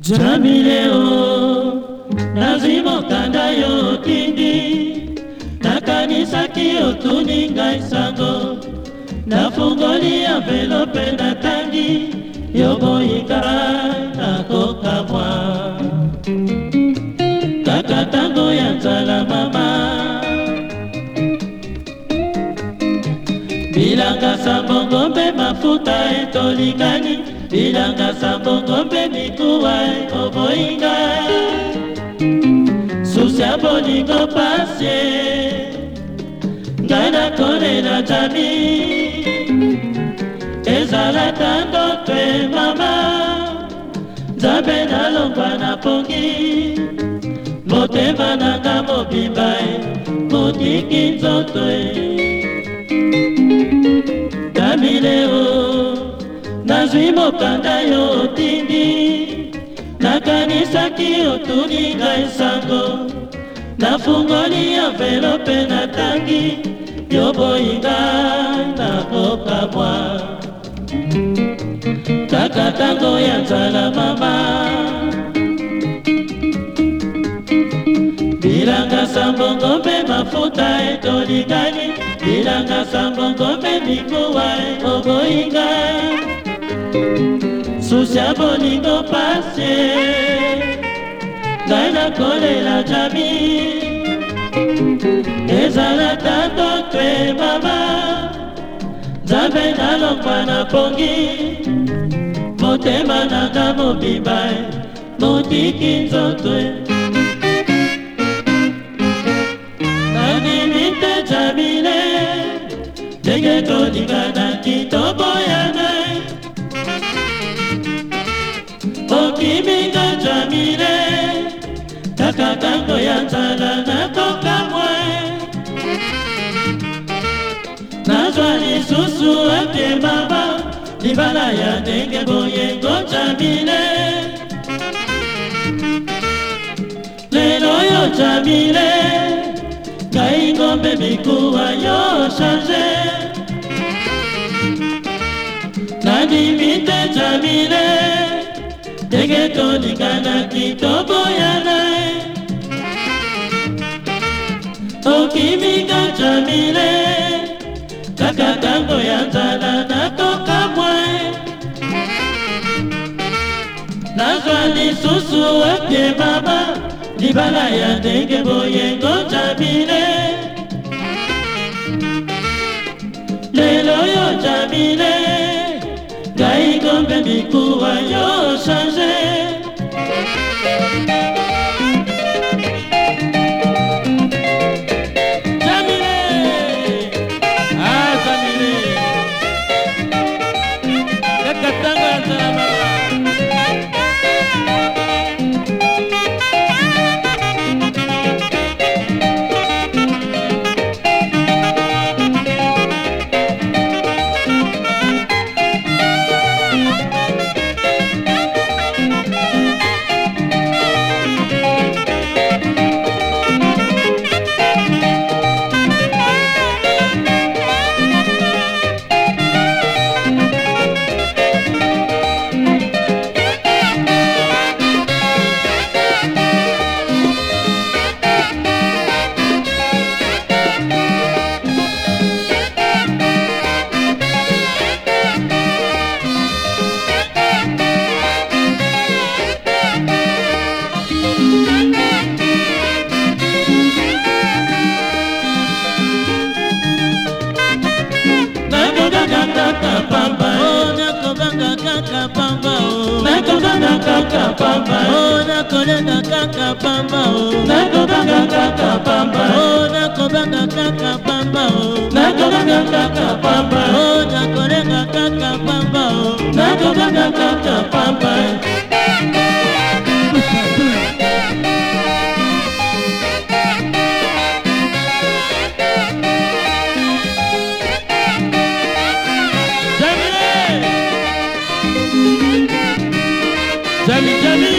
jamileo nazwi mokanda yo otindi nakanisaki otuni ngai sango nafungoli ya velo mpe natangi yo boyika nakokamwa kaka ntango ya nzala mama bilanga sambongo mpe mafuta etolikani bilanga sangongo mpe mikuwa koboyinga susi ya bolingo pasie ngai nakolela jami ezalaka ndotwe mama nzambe nalongwa na pongi motema nanga mobimba e, motiki nzoto damileo e. kasi mokanda yo otindi nakanisaki otuni ngai sango nafungoli ya velo mpe natangi yo boyinga nakokamwa kaka ntango ya nzala mama bilanga sambongo mpe mafuta etolikani bilanga sambongo mpe mikuwa ekoboyinga susia bolingo pasi ngai nakolela jami ezala tato twe mama nzambe nalongwa na pongi motema nanga mobimba motiki nzotwe nanimi te jamile ndenge tolinga na kito tango ya nzala nakoka mwe nazwa lisusu ete baba libala ya ndenge boye kocamile lelo yo camile ngai ngombe mikuwa yo change nadimi te camile ndenge tolinganaki toboyanae mabele kaka ntango ya nzala nakoka mwae nazwa lisusu opie mama libala ya ndenge boyengo jamile lelo yo jamile ngai ngombe mikuwa yo change kaka pamba eh. oh, nakobanga kaka pamba oh. nakobanga kaka pamba eh. oh, nakolenga kaka pamba nakobanga kaka pamba eh. nakobanga kaka pamba nakobanga kaka pamba nakolenga kaka pamba nakobanga kaka pamba Jami Jami